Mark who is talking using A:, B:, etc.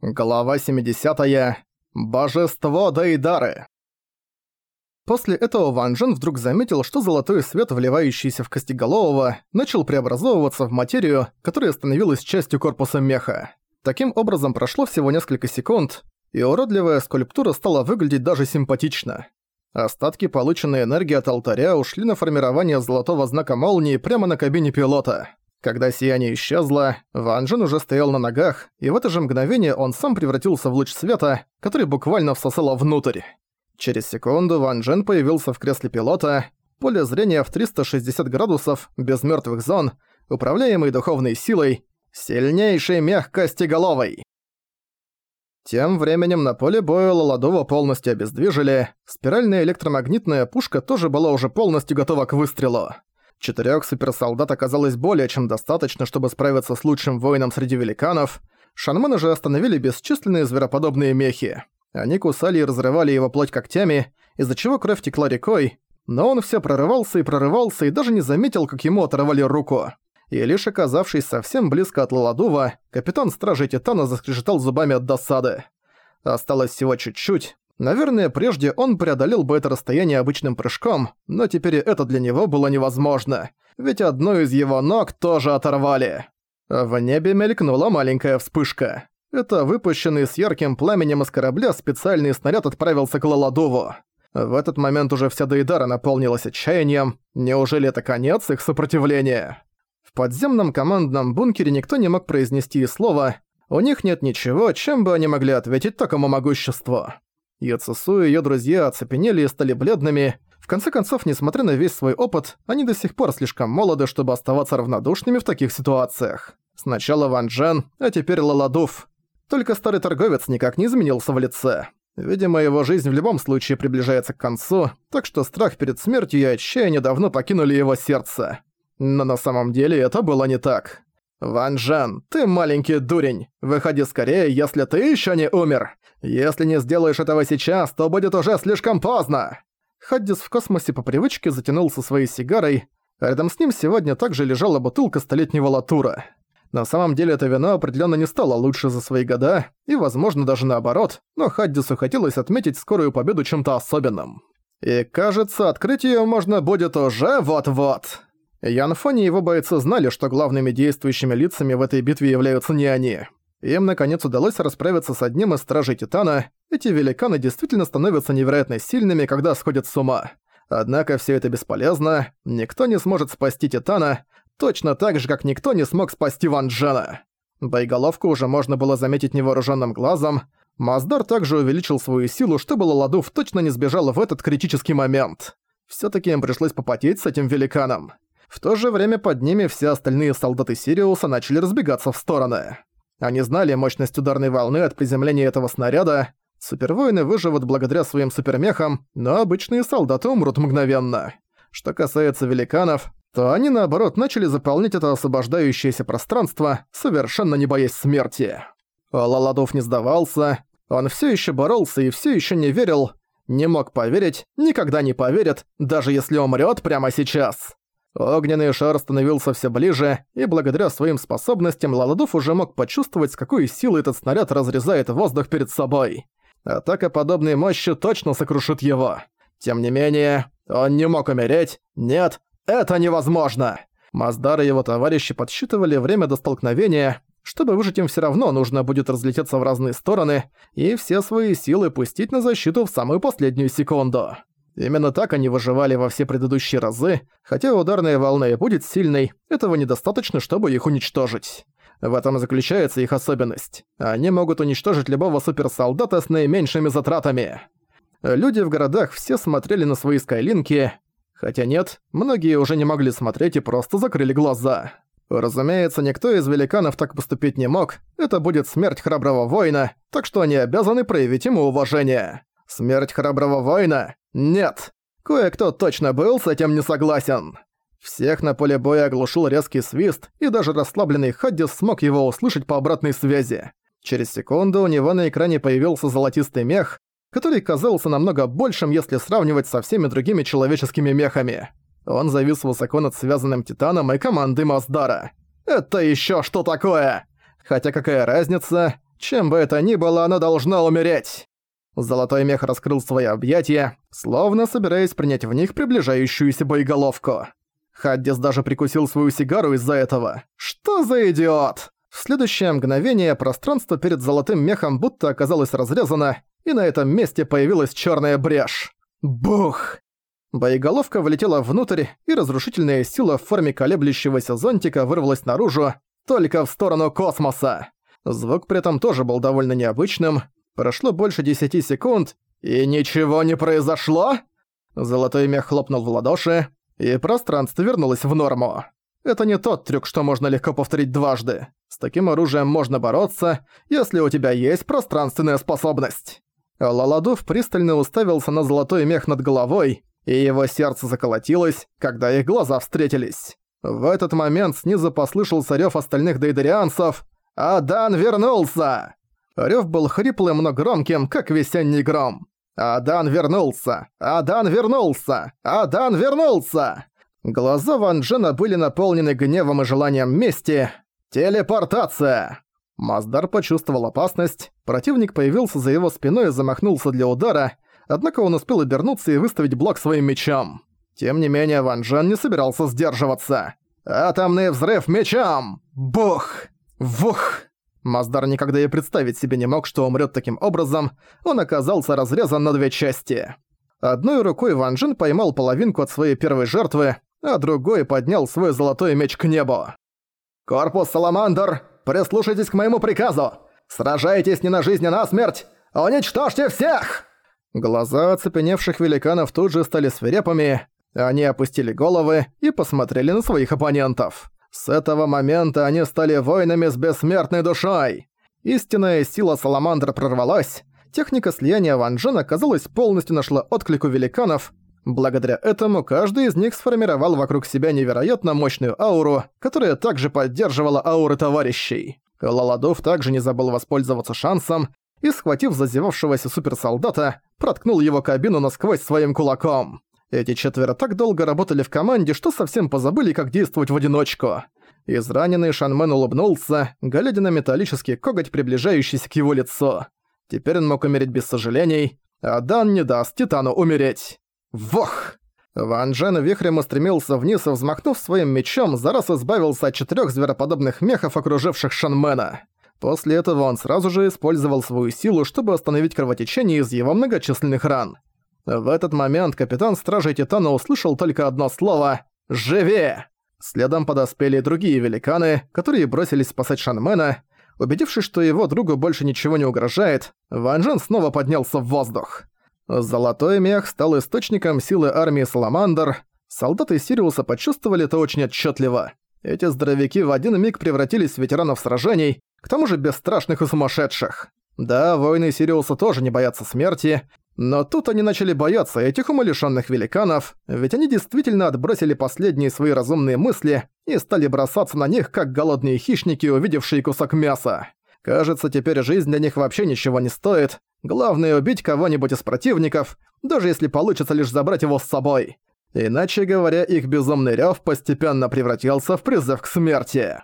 A: Глава 70. -я. Божество Дейдары. После этого Ван Джен вдруг заметил, что золотой свет, вливающийся в Костеголового, начал преобразовываться в материю, которая становилась частью корпуса меха. Таким образом прошло всего несколько секунд, и уродливая скульптура стала выглядеть даже симпатично. Остатки полученной энергии от алтаря ушли на формирование золотого знака молнии прямо на кабине пилота. Когда сияние исчезло, Ван Джен уже стоял на ногах, и в это же мгновение он сам превратился в луч света, который буквально всосало внутрь. Через секунду Ван Джен появился в кресле пилота, поле зрения в 360 градусов, без мертвых зон, управляемый духовной силой, сильнейшей мягкости головой. Тем временем на поле боя Лаладова полностью обездвижили, спиральная электромагнитная пушка тоже была уже полностью готова к выстрелу. Четырёх суперсолдат оказалось более чем достаточно, чтобы справиться с лучшим воином среди великанов. Шанмана же остановили бесчисленные звероподобные мехи. Они кусали и разрывали его плоть когтями, из-за чего кровь текла рекой, но он все прорывался и прорывался и даже не заметил, как ему оторвали руку. И лишь оказавшись совсем близко от Лаладува, капитан Стражи Титана заскрежетал зубами от досады. Осталось всего чуть-чуть, Наверное, прежде он преодолел бы это расстояние обычным прыжком, но теперь это для него было невозможно, ведь одну из его ног тоже оторвали. В небе мелькнула маленькая вспышка. Это выпущенный с ярким пламенем из корабля специальный снаряд отправился к Лаладову. В этот момент уже вся Дейдара наполнилась отчаянием. Неужели это конец их сопротивления? В подземном командном бункере никто не мог произнести и слова. У них нет ничего, чем бы они могли ответить такому могуществу. Яцесу и её друзья оцепенели и стали бледными. В конце концов, несмотря на весь свой опыт, они до сих пор слишком молоды, чтобы оставаться равнодушными в таких ситуациях. Сначала Ван Джен, а теперь Лаладуф. Только старый торговец никак не изменился в лице. Видимо, его жизнь в любом случае приближается к концу, так что страх перед смертью и отчаяние давно покинули его сердце. Но на самом деле это было не так. «Ван Джен, ты маленький дурень! Выходи скорее, если ты ещё не умер! Если не сделаешь этого сейчас, то будет уже слишком поздно!» Хаддис в космосе по привычке затянулся своей сигарой, рядом с ним сегодня также лежала бутылка столетнего латура. На самом деле это вино определенно не стало лучше за свои года, и, возможно, даже наоборот, но Хаддису хотелось отметить скорую победу чем-то особенным. И, кажется, открыть её можно будет уже вот-вот. Ян Фон и его бойцы знали, что главными действующими лицами в этой битве являются не они. Им, наконец, удалось расправиться с одним из Стражей Титана. Эти великаны действительно становятся невероятно сильными, когда сходят с ума. Однако все это бесполезно, никто не сможет спасти Титана, точно так же, как никто не смог спасти Ван Джена. Боеголовку уже можно было заметить невооруженным глазом. Маздар также увеличил свою силу, чтобы Лаладув точно не сбежала в этот критический момент. все таки им пришлось попотеть с этим великаном. В то же время под ними все остальные солдаты Сириуса начали разбегаться в стороны. Они знали мощность ударной волны от приземления этого снаряда. Супервоины выживут благодаря своим супермехам, но обычные солдаты умрут мгновенно. Что касается великанов, то они наоборот начали заполнять это освобождающееся пространство, совершенно не боясь смерти. Лаладов не сдавался, он все еще боролся и все еще не верил, не мог поверить, никогда не поверит, даже если умрет прямо сейчас. Огненный шар становился все ближе, и благодаря своим способностям Лаладов уже мог почувствовать, с какой силой этот снаряд разрезает воздух перед собой. Атака подобной мощи точно сокрушит его. Тем не менее, он не мог умереть. Нет, это невозможно. Маздар и его товарищи подсчитывали время до столкновения. Чтобы выжить им все равно нужно будет разлететься в разные стороны и все свои силы пустить на защиту в самую последнюю секунду. Именно так они выживали во все предыдущие разы, хотя ударная волна и будет сильной, этого недостаточно, чтобы их уничтожить. В этом и заключается их особенность. Они могут уничтожить любого суперсолдата с наименьшими затратами. Люди в городах все смотрели на свои скайлинки, хотя нет, многие уже не могли смотреть и просто закрыли глаза. Разумеется, никто из великанов так поступить не мог, это будет смерть храброго воина, так что они обязаны проявить ему уважение. Смерть храброго воина? Нет. Кое-кто точно был с этим не согласен. Всех на поле боя оглушил резкий свист, и даже расслабленный Хаддис смог его услышать по обратной связи. Через секунду у него на экране появился золотистый мех, который казался намного большим, если сравнивать со всеми другими человеческими мехами. Он завис высоко над связанным Титаном и командой Маздара. «Это ещё что такое?» Хотя какая разница, Чем бы это ни было, оно должно умереть. Золотой мех раскрыл свои объятия, словно собираясь принять в них приближающуюся боеголовку. Хаддис даже прикусил свою сигару из-за этого. Что за идиот? В следующее мгновение пространство перед золотым мехом будто оказалось разрезано, и на этом месте появилась черная брешь. Бух! Боеголовка влетела внутрь, и разрушительная сила в форме колеблющегося зонтика вырвалась наружу, только в сторону космоса. Звук при этом тоже был довольно необычным. Прошло больше 10 секунд, и ничего не произошло? Золотой мех хлопнул в ладоши, и пространство вернулось в норму. Это не тот трюк, что можно легко повторить дважды. С таким оружием можно бороться, если у тебя есть пространственная способность. Лаладув пристально уставился на золотой мех над головой, и его сердце заколотилось, когда их глаза встретились. В этот момент снизу послышался рёв остальных дейдерианцев «Адан вернулся!» Рёв был хриплым, но громким, как весенний гром. «Адан вернулся! Адан вернулся! Адан вернулся!» Глаза Ван Джена были наполнены гневом и желанием мести. «Телепортация!» Маздар почувствовал опасность, противник появился за его спиной и замахнулся для удара, однако он успел обернуться и выставить блок своим мечом. Тем не менее, Ван Джен не собирался сдерживаться. «Атомный взрыв мечом! Бух! Вух!» Маздар никогда и представить себе не мог, что умрет таким образом, он оказался разрезан на две части. Одной рукой Ван Джин поймал половинку от своей первой жертвы, а другой поднял свой золотой меч к небу. «Корпус Саламандр, прислушайтесь к моему приказу! Сражайтесь не на жизнь, а на смерть! Уничтожьте всех!» Глаза оцепеневших великанов тут же стали свирепыми, они опустили головы и посмотрели на своих оппонентов. С этого момента они стали воинами с бессмертной душой. Истинная сила Саламандра прорвалась, техника слияния Ван Джена, казалось, полностью нашла отклик у великанов. Благодаря этому каждый из них сформировал вокруг себя невероятно мощную ауру, которая также поддерживала ауры товарищей. Лаладов также не забыл воспользоваться шансом и, схватив зазевавшегося суперсолдата, проткнул его кабину насквозь своим кулаком. Эти четверо так долго работали в команде, что совсем позабыли, как действовать в одиночку. Израненный Шанмен улыбнулся, глядя на металлический коготь, приближающийся к его лицу. Теперь он мог умереть без сожалений, а Дан не даст Титану умереть. Вох! Ван Джен вихрем устремился вниз и, взмахнув своим мечом, за раз избавился от четырёх звероподобных мехов, окруживших Шанмена. После этого он сразу же использовал свою силу, чтобы остановить кровотечение из его многочисленных ран. В этот момент капитан Стражей Титана услышал только одно слово «Живи!». Следом подоспели другие великаны, которые бросились спасать Шанмена. Убедившись, что его другу больше ничего не угрожает, Ван Джен снова поднялся в воздух. Золотой мех стал источником силы армии Саламандр. Солдаты Сириуса почувствовали это очень отчетливо. Эти здоровяки в один миг превратились в ветеранов сражений, к тому же бесстрашных и сумасшедших. Да, воины Сириуса тоже не боятся смерти, но тут они начали бояться этих умалишенных великанов, ведь они действительно отбросили последние свои разумные мысли и стали бросаться на них, как голодные хищники, увидевшие кусок мяса. Кажется, теперь жизнь для них вообще ничего не стоит. Главное убить кого-нибудь из противников, даже если получится лишь забрать его с собой. Иначе говоря, их безумный рёв постепенно превратился в призыв к смерти.